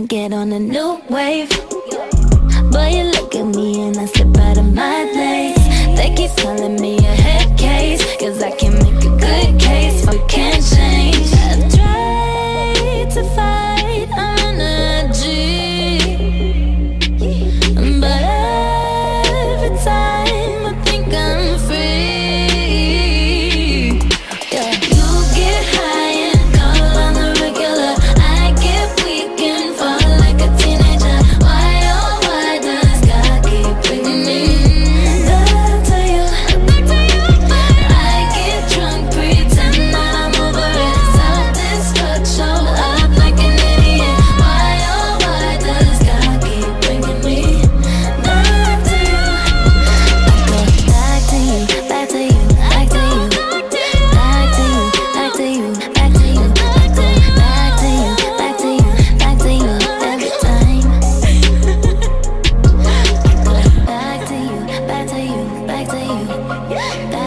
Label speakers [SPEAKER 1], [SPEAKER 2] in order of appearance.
[SPEAKER 1] might get on a new wave. But you look at me and I slip out of my place. They keep calling me a head case Cause I can make a good case, but can't change. I've tried to fight to you, back to you, back